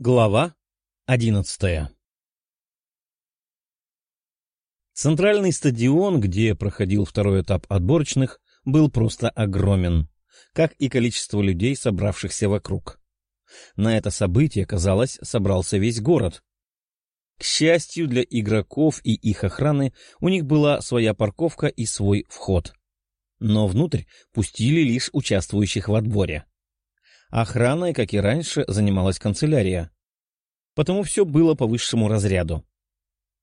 Глава одиннадцатая Центральный стадион, где проходил второй этап отборочных, был просто огромен, как и количество людей, собравшихся вокруг. На это событие, казалось, собрался весь город. К счастью для игроков и их охраны, у них была своя парковка и свой вход. Но внутрь пустили лишь участвующих в отборе. Охраной, как и раньше, занималась канцелярия. Потому все было по высшему разряду.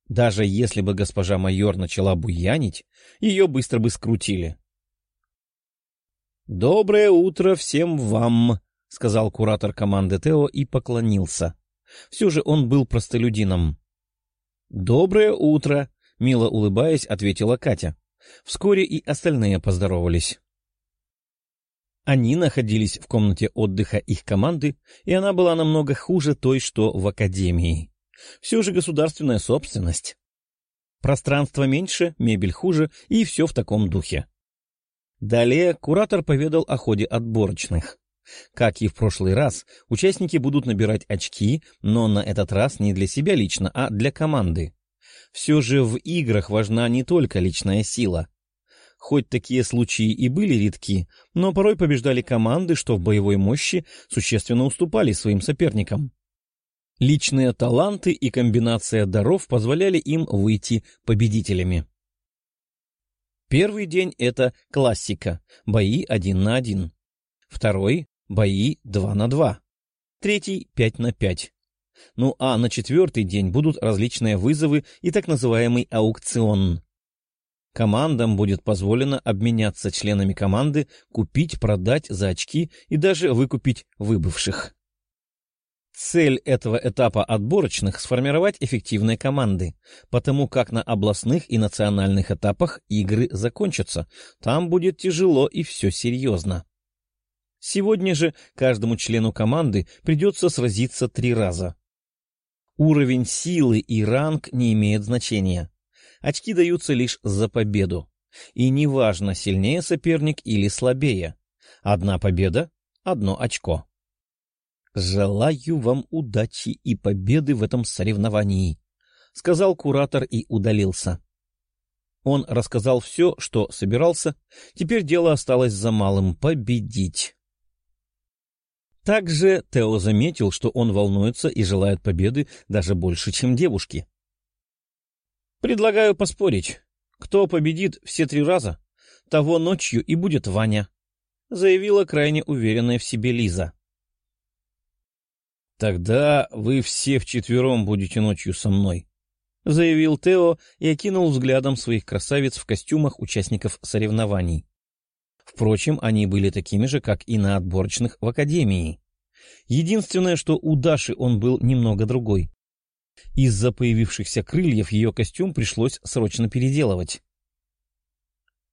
Даже если бы госпожа майор начала буянить, ее быстро бы скрутили. «Доброе утро всем вам!» — сказал куратор команды Тео и поклонился. Все же он был простолюдином. «Доброе утро!» — мило улыбаясь, ответила Катя. Вскоре и остальные поздоровались. Они находились в комнате отдыха их команды, и она была намного хуже той, что в академии. Все же государственная собственность. Пространство меньше, мебель хуже, и все в таком духе. Далее куратор поведал о ходе отборочных. Как и в прошлый раз, участники будут набирать очки, но на этот раз не для себя лично, а для команды. Все же в играх важна не только личная сила. Хоть такие случаи и были редки, но порой побеждали команды, что в боевой мощи существенно уступали своим соперникам. Личные таланты и комбинация даров позволяли им выйти победителями. Первый день — это классика, бои один на один. Второй — бои два на два. Третий — пять на пять. Ну а на четвертый день будут различные вызовы и так называемый аукцион. Командам будет позволено обменяться членами команды, купить, продать за очки и даже выкупить выбывших. Цель этого этапа отборочных — сформировать эффективные команды, потому как на областных и национальных этапах игры закончатся, там будет тяжело и все серьезно. Сегодня же каждому члену команды придется сразиться три раза. Уровень силы и ранг не имеет значения. Очки даются лишь за победу. И неважно, сильнее соперник или слабее. Одна победа — одно очко. «Желаю вам удачи и победы в этом соревновании», — сказал куратор и удалился. Он рассказал все, что собирался, теперь дело осталось за малым — победить. Также Тео заметил, что он волнуется и желает победы даже больше, чем девушки. Предлагаю поспорить. Кто победит все три раза, того ночью и будет Ваня, — заявила крайне уверенная в себе Лиза. — Тогда вы все вчетвером будете ночью со мной, — заявил Тео и окинул взглядом своих красавиц в костюмах участников соревнований. Впрочем, они были такими же, как и на отборочных в академии. Единственное, что у Даши он был немного другой. Из-за появившихся крыльев ее костюм пришлось срочно переделывать.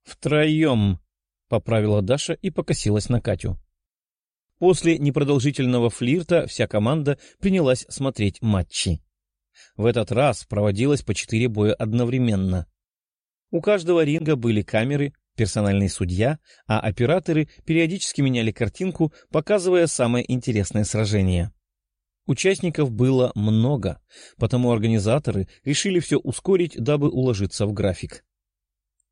«Втроем», — поправила Даша и покосилась на Катю. После непродолжительного флирта вся команда принялась смотреть матчи. В этот раз проводилось по четыре боя одновременно. У каждого ринга были камеры, персональный судья, а операторы периодически меняли картинку, показывая самое интересное сражение. Участников было много, потому организаторы решили все ускорить, дабы уложиться в график.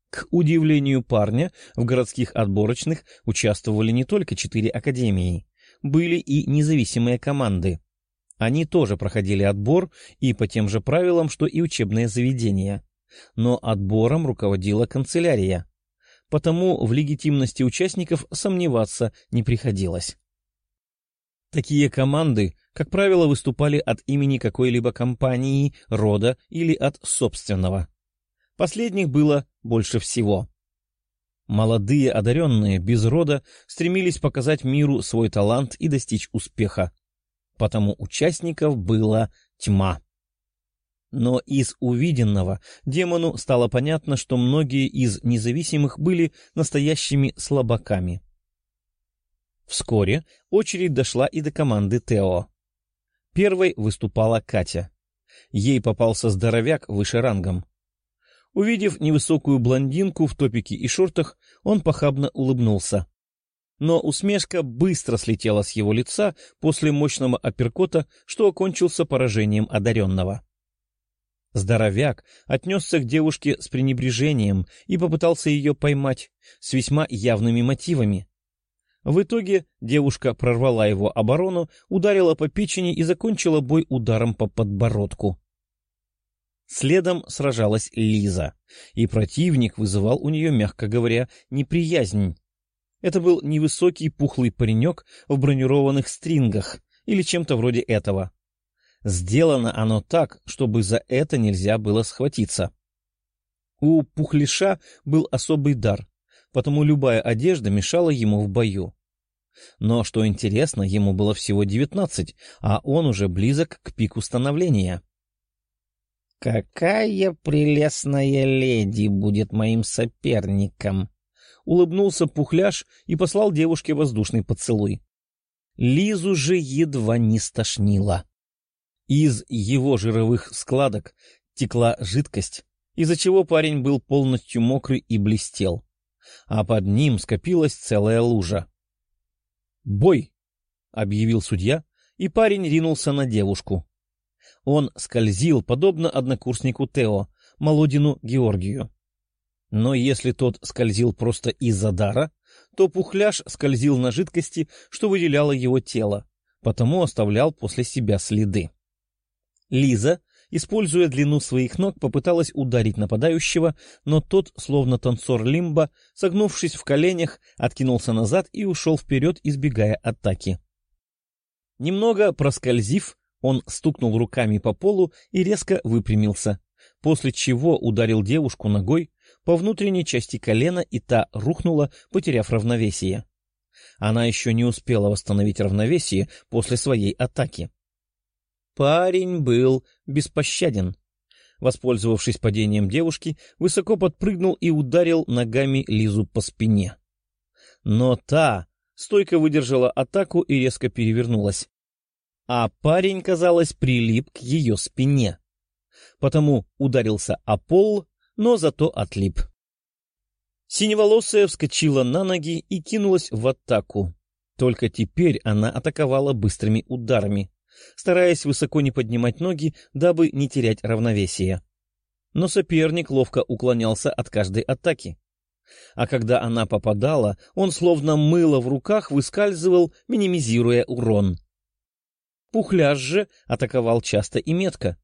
К удивлению парня, в городских отборочных участвовали не только четыре академии, были и независимые команды. Они тоже проходили отбор и по тем же правилам, что и учебные заведения. Но отбором руководила канцелярия, потому в легитимности участников сомневаться не приходилось. Такие команды как правило, выступали от имени какой-либо компании, рода или от собственного. Последних было больше всего. Молодые одаренные без рода стремились показать миру свой талант и достичь успеха. Потому участников была тьма. Но из увиденного демону стало понятно, что многие из независимых были настоящими слабаками. Вскоре очередь дошла и до команды Тео. Первой выступала Катя. Ей попался здоровяк выше рангом. Увидев невысокую блондинку в топике и шортах, он похабно улыбнулся. но усмешка быстро слетела с его лица после мощного апперкота, что окончился поражением одаренного. Здоровяк отнесся к девушке с пренебрежением и попытался ее поймать с весьма явными мотивами. В итоге девушка прорвала его оборону, ударила по печени и закончила бой ударом по подбородку. Следом сражалась Лиза, и противник вызывал у нее, мягко говоря, неприязнь. Это был невысокий пухлый паренек в бронированных стрингах или чем-то вроде этого. Сделано оно так, чтобы за это нельзя было схватиться. У пухлиша был особый дар, потому любая одежда мешала ему в бою. Но, что интересно, ему было всего девятнадцать, а он уже близок к пику становления. «Какая прелестная леди будет моим соперником!» Улыбнулся Пухляш и послал девушке воздушный поцелуй. Лизу же едва не стошнило. Из его жировых складок текла жидкость, из-за чего парень был полностью мокрый и блестел, а под ним скопилась целая лужа. «Бой!» — объявил судья, и парень ринулся на девушку. Он скользил, подобно однокурснику Тео, молодину Георгию. Но если тот скользил просто из-за дара, то пухляш скользил на жидкости, что выделяло его тело, потому оставлял после себя следы. Лиза, используя длину своих ног, попыталась ударить нападающего, но тот, словно танцор лимба, согнувшись в коленях, откинулся назад и ушел вперед, избегая атаки. Немного проскользив, он стукнул руками по полу и резко выпрямился, после чего ударил девушку ногой по внутренней части колена, и та рухнула, потеряв равновесие. Она еще не успела восстановить равновесие после своей атаки. Парень был беспощаден. Воспользовавшись падением девушки, высоко подпрыгнул и ударил ногами Лизу по спине. Но та стойко выдержала атаку и резко перевернулась. А парень, казалось, прилип к ее спине. Потому ударился о пол, но зато отлип. Синеволосая вскочила на ноги и кинулась в атаку. Только теперь она атаковала быстрыми ударами стараясь высоко не поднимать ноги, дабы не терять равновесие. Но соперник ловко уклонялся от каждой атаки. А когда она попадала, он словно мыло в руках выскальзывал, минимизируя урон. Пухляж же атаковал часто и метко.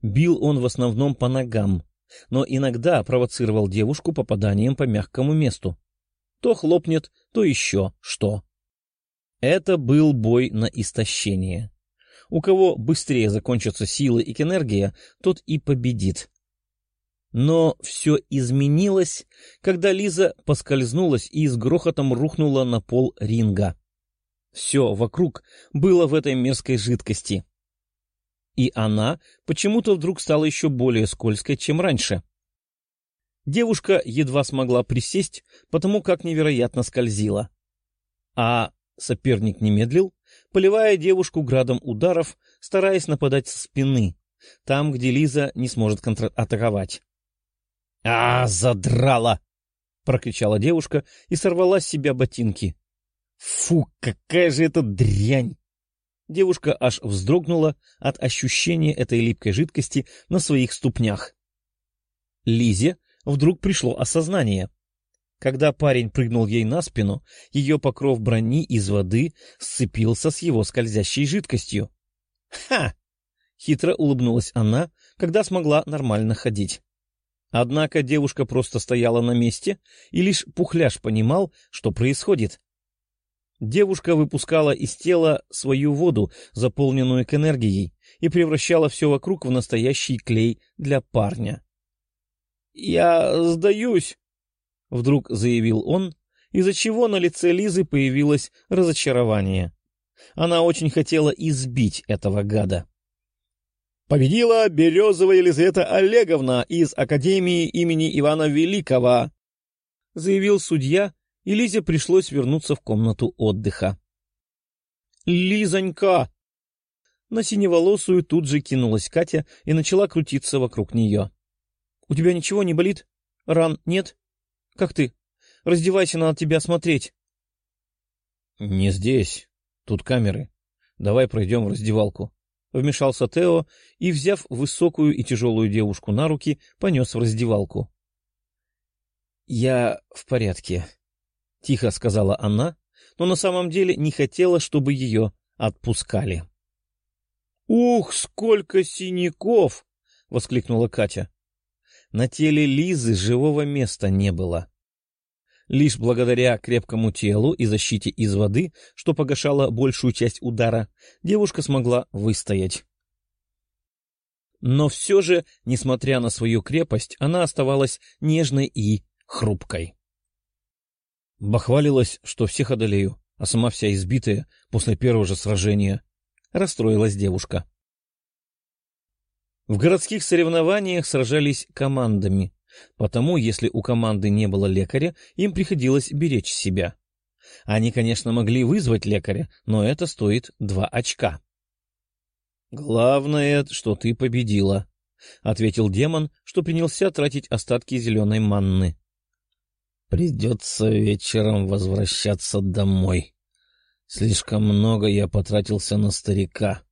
Бил он в основном по ногам, но иногда провоцировал девушку попаданием по мягкому месту. То хлопнет, то еще что. Это был бой на истощение. У кого быстрее закончатся силы и энергия, тот и победит. Но все изменилось, когда Лиза поскользнулась и с грохотом рухнула на пол ринга. Все вокруг было в этой мерзкой жидкости. И она почему-то вдруг стала еще более скользкой, чем раньше. Девушка едва смогла присесть, потому как невероятно скользила. А соперник не медлил, поливая девушку градом ударов, стараясь нападать со спины, там, где Лиза не сможет контратаковать. — А, задрала! — прокричала девушка и сорвала с себя ботинки. — Фу, какая же это дрянь! Девушка аж вздрогнула от ощущения этой липкой жидкости на своих ступнях. Лизе вдруг пришло осознание — когда парень прыгнул ей на спину, ее покров брони из воды сцепился с его скользящей жидкостью. «Ха!» — хитро улыбнулась она, когда смогла нормально ходить. Однако девушка просто стояла на месте, и лишь пухляш понимал, что происходит. Девушка выпускала из тела свою воду, заполненную к энергией, и превращала все вокруг в настоящий клей для парня. — Я сдаюсь, Вдруг заявил он, из-за чего на лице Лизы появилось разочарование. Она очень хотела избить этого гада. «Победила Березова Елизавета Олеговна из Академии имени Ивана Великого», — заявил судья, и Лизе пришлось вернуться в комнату отдыха. «Лизонька!» На синеволосую тут же кинулась Катя и начала крутиться вокруг нее. «У тебя ничего не болит? Ран нет?» Как ты? Раздевайся, надо тебя смотреть. Не здесь. Тут камеры. Давай пройдем в раздевалку. Вмешался Тео и, взяв высокую и тяжелую девушку на руки, понес в раздевалку. — Я в порядке, — тихо сказала она, но на самом деле не хотела, чтобы ее отпускали. — Ух, сколько синяков! — воскликнула Катя. На теле Лизы живого места не было. Лишь благодаря крепкому телу и защите из воды, что погашало большую часть удара, девушка смогла выстоять. Но все же, несмотря на свою крепость, она оставалась нежной и хрупкой. Бахвалилась, что всех одолею, а сама вся избитая после первого же сражения. Расстроилась девушка. В городских соревнованиях сражались командами, потому если у команды не было лекаря, им приходилось беречь себя. Они, конечно, могли вызвать лекаря, но это стоит два очка. — Главное, что ты победила, — ответил демон, что принялся тратить остатки зеленой манны. Придется вечером возвращаться домой. Слишком много я потратился на старика.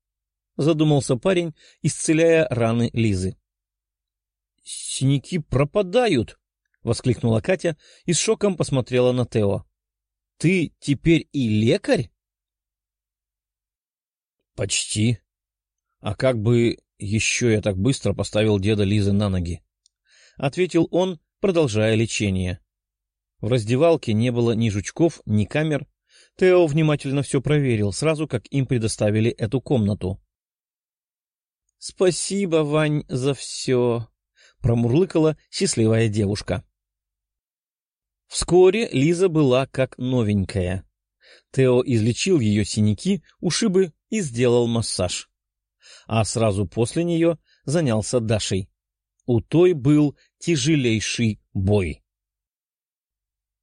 Задумался парень, исцеляя раны Лизы. — Синяки пропадают! — воскликнула Катя и с шоком посмотрела на Тео. — Ты теперь и лекарь? — Почти. А как бы еще я так быстро поставил деда Лизы на ноги? — ответил он, продолжая лечение. В раздевалке не было ни жучков, ни камер. Тео внимательно все проверил, сразу как им предоставили эту комнату. — Спасибо, Вань, за все, — промурлыкала счастливая девушка. Вскоре Лиза была как новенькая. Тео излечил ее синяки, ушибы и сделал массаж. А сразу после нее занялся Дашей. У той был тяжелейший бой.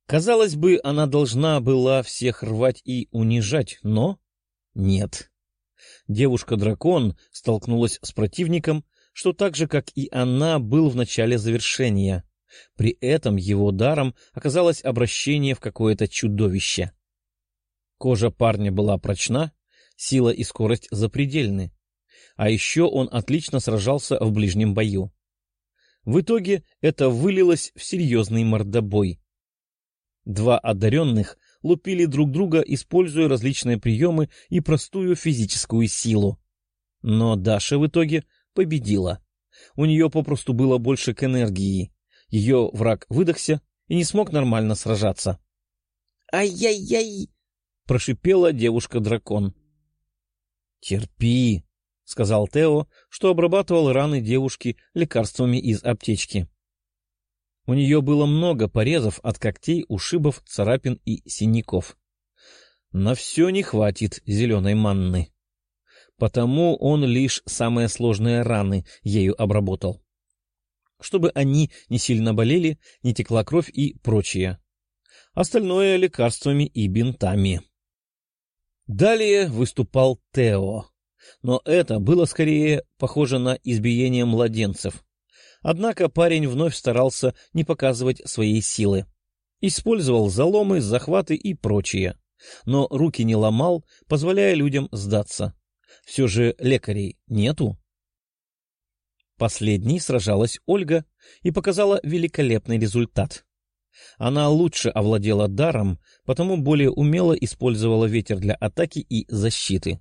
Казалось бы, она должна была всех рвать и унижать, но нет. Девушка-дракон столкнулась с противником, что так же, как и она, был в начале завершения. При этом его даром оказалось обращение в какое-то чудовище. Кожа парня была прочна, сила и скорость запредельны. А еще он отлично сражался в ближнем бою. В итоге это вылилось в серьезный мордобой. Два одаренных лупили друг друга, используя различные приемы и простую физическую силу. Но Даша в итоге победила. У нее попросту было больше к энергии. Ее враг выдохся и не смог нормально сражаться. «Ай-яй-яй!» — прошипела девушка-дракон. «Терпи», — сказал Тео, что обрабатывал раны девушки лекарствами из аптечки. У нее было много порезов от когтей, ушибов, царапин и синяков. На все не хватит зеленой манны. Потому он лишь самые сложные раны ею обработал. Чтобы они не сильно болели, не текла кровь и прочее. Остальное лекарствами и бинтами. Далее выступал Тео. Но это было скорее похоже на избиение младенцев — Однако парень вновь старался не показывать своей силы. Использовал заломы, захваты и прочее. Но руки не ломал, позволяя людям сдаться. Все же лекарей нету. Последней сражалась Ольга и показала великолепный результат. Она лучше овладела даром, потому более умело использовала ветер для атаки и защиты.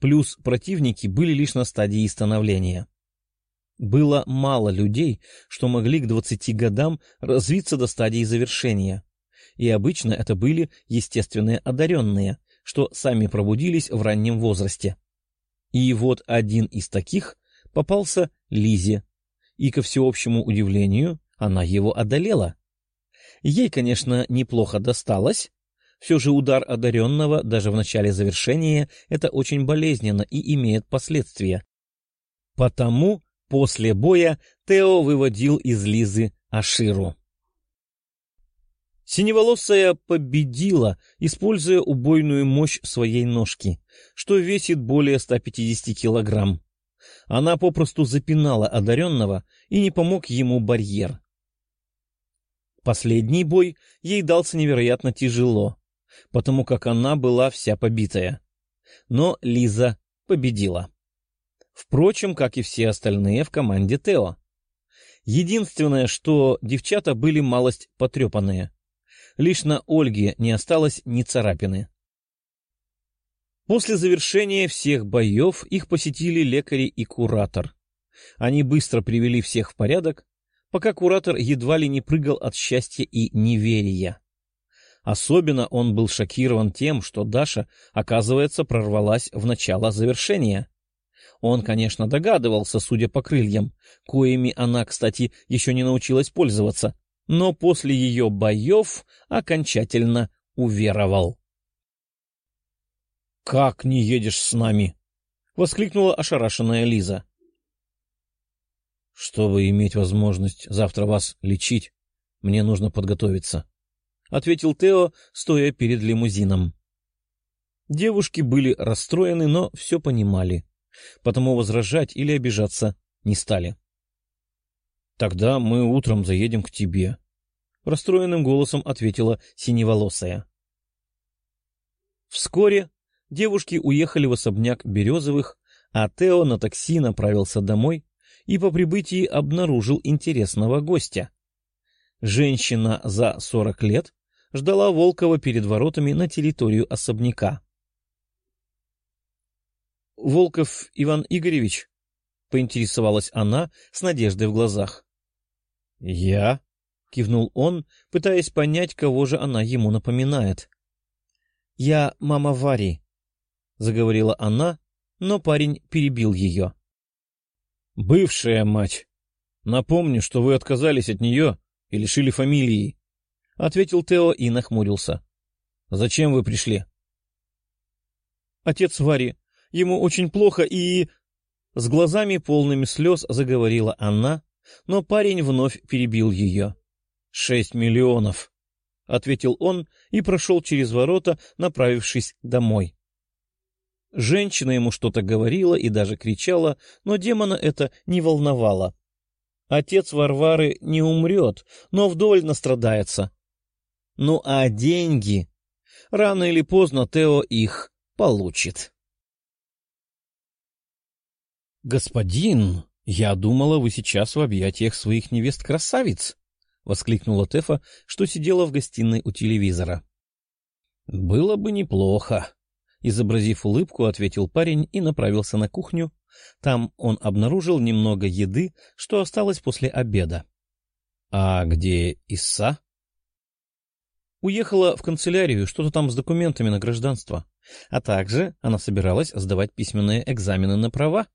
Плюс противники были лишь на стадии становления. Было мало людей, что могли к двадцати годам развиться до стадии завершения. И обычно это были естественные одаренные, что сами пробудились в раннем возрасте. И вот один из таких попался Лизе, и, ко всеобщему удивлению, она его одолела. Ей, конечно, неплохо досталось, все же удар одаренного даже в начале завершения — это очень болезненно и имеет последствия. Потому После боя Тео выводил из Лизы Аширу. Синеволосая победила, используя убойную мощь своей ножки, что весит более 150 килограмм. Она попросту запинала одаренного и не помог ему барьер. Последний бой ей дался невероятно тяжело. потому как она была вся побитая. Но Лиза победила. Впрочем, как и все остальные в команде Тео. Единственное, что девчата были малость потрепанные. Лишь на Ольге не осталось ни царапины. После завершения всех боев их посетили лекари и куратор. Они быстро привели всех в порядок, пока куратор едва ли не прыгал от счастья и неверия. Особенно он был шокирован тем, что Даша, оказывается, прорвалась в начало завершения. Он, конечно, догадывался, судя по крыльям, коими она, кстати, еще не научилась пользоваться, но после ее боев окончательно уверовал. — Как не едешь с нами? — воскликнула ошарашенная Лиза. — Чтобы иметь возможность завтра вас лечить, мне нужно подготовиться, — ответил Тео, стоя перед лимузином. Девушки были расстроены, но все понимали, потому возражать или обижаться не стали. — Тогда мы утром заедем к тебе, — расстроенным голосом ответила синеволосая. Вскоре девушки уехали в особняк Березовых, а Тео на такси направился домой и по прибытии обнаружил интересного гостя. Женщина за сорок лет ждала Волкова перед воротами на территорию особняка. — Волков Иван Игоревич? — поинтересовалась она с надеждой в глазах. — Я? — кивнул он, пытаясь понять, кого же она ему напоминает. — Я мама Вари, — заговорила она, но парень перебил ее. — Бывшая мать. Напомню, что вы отказались от нее и лишили фамилии, — ответил Тео и нахмурился. — Зачем вы пришли? — Отец Вари, ему очень плохо и... С глазами полными слез заговорила она, но парень вновь перебил ее. — Шесть миллионов, — ответил он и прошел через ворота, направившись домой. Женщина ему что-то говорила и даже кричала, но демона это не волновало. Отец Варвары не умрет, но вдоволь настрадается. Ну а деньги? Рано или поздно Тео их получит. «Господин, я думала, вы сейчас в объятиях своих невест-красавиц!» — воскликнула Тефа, что сидела в гостиной у телевизора. «Было бы неплохо», — изобразив улыбку, ответил парень и направился на кухню. Там он обнаружил немного еды, что осталось после обеда. «А где Иса?» Уехала в канцелярию, что-то там с документами на гражданство. А также она собиралась сдавать письменные экзамены на права.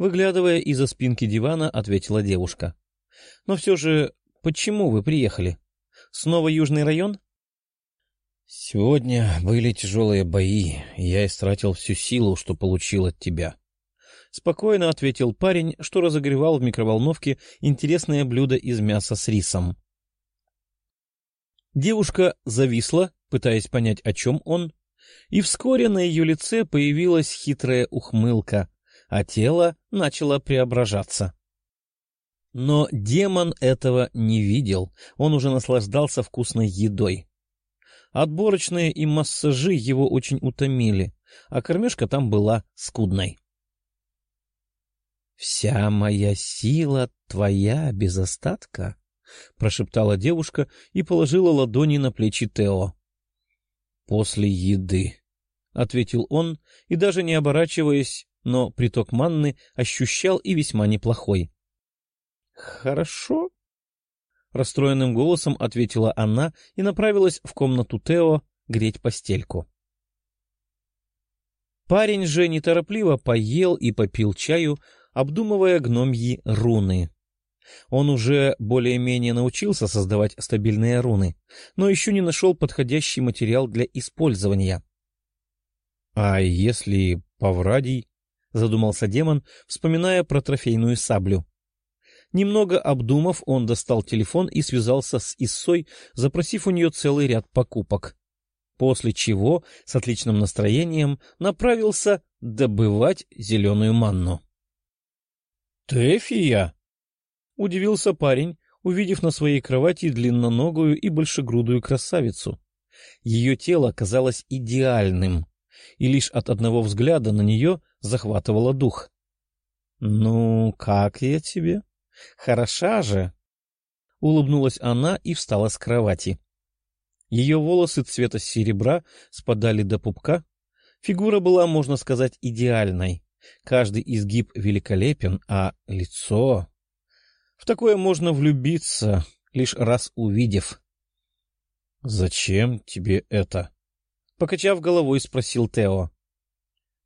Выглядывая из-за спинки дивана, ответила девушка. Но все же Почему вы приехали? Снова Южный район? Сегодня были тяжелые бои, и я истратил всю силу, что получил от тебя. Спокойно ответил парень, что разогревал в микроволновке интересное блюдо из мяса с рисом. Девушка зависла, пытаясь понять, о чем он, и вскоре на ее лице появилась хитрая ухмылка, а тело начало преображаться. Но демон этого не видел, он уже наслаждался вкусной едой. Отборочные и массажи его очень утомили, а кормежка там была скудной. «Вся моя сила твоя без остатка», — прошептала девушка и положила ладони на плечи Тео. «После еды», — ответил он, и даже не оборачиваясь, но приток манны ощущал и весьма неплохой. «Хорошо», — расстроенным голосом ответила она и направилась в комнату Тео греть постельку. Парень же неторопливо поел и попил чаю, обдумывая гномьи руны. Он уже более-менее научился создавать стабильные руны, но еще не нашел подходящий материал для использования. — А если Паврадий? — задумался демон, вспоминая про трофейную саблю. Немного обдумав, он достал телефон и связался с Иссой, запросив у нее целый ряд покупок. После чего, с отличным настроением, направился добывать зеленую манну. «Тэфия!» — удивился парень, увидев на своей кровати длинноногую и большегрудую красавицу. Ее тело казалось идеальным, и лишь от одного взгляда на нее захватывало дух. — Ну, как я тебе? Хороша же! — улыбнулась она и встала с кровати. Ее волосы цвета серебра спадали до пупка. Фигура была, можно сказать, идеальной. Каждый изгиб великолепен, а лицо... В такое можно влюбиться, лишь раз увидев. — Зачем тебе это? — покачав головой, спросил Тео. —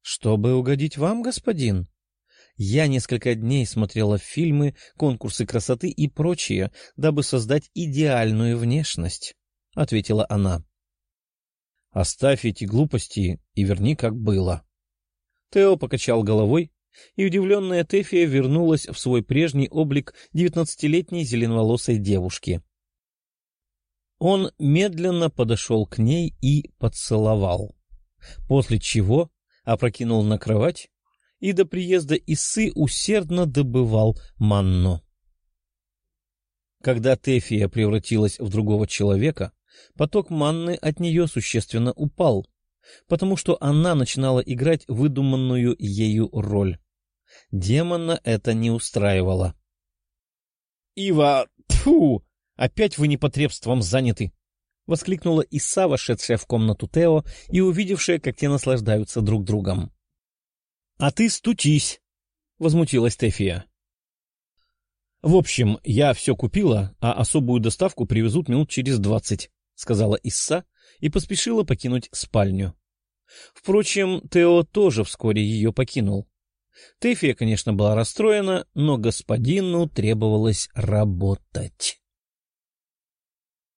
Чтобы угодить вам, господин. Я несколько дней смотрела фильмы, конкурсы красоты и прочее, дабы создать идеальную внешность, — ответила она. — Оставь эти глупости и верни, как было. Тео покачал головой, и удивленная Тефия вернулась в свой прежний облик девятнадцатилетней зеленоволосой девушки. Он медленно подошел к ней и поцеловал, после чего опрокинул на кровать и до приезда Исы усердно добывал манну. Когда Тефия превратилась в другого человека, поток манны от нее существенно упал, потому что она начинала играть выдуманную ею роль. Демона это не устраивало. — Ива, тьфу! Опять вы непотребством заняты! — воскликнула Иса, вошедшая в комнату Тео и увидевшая, как те наслаждаются друг другом. — А ты стучись! — возмутилась Тефия. — В общем, я все купила, а особую доставку привезут минут через двадцать, — сказала Исса и поспешила покинуть спальню. Впрочем, Тео тоже вскоре ее покинул. Тэфия, конечно, была расстроена, но господину требовалось работать.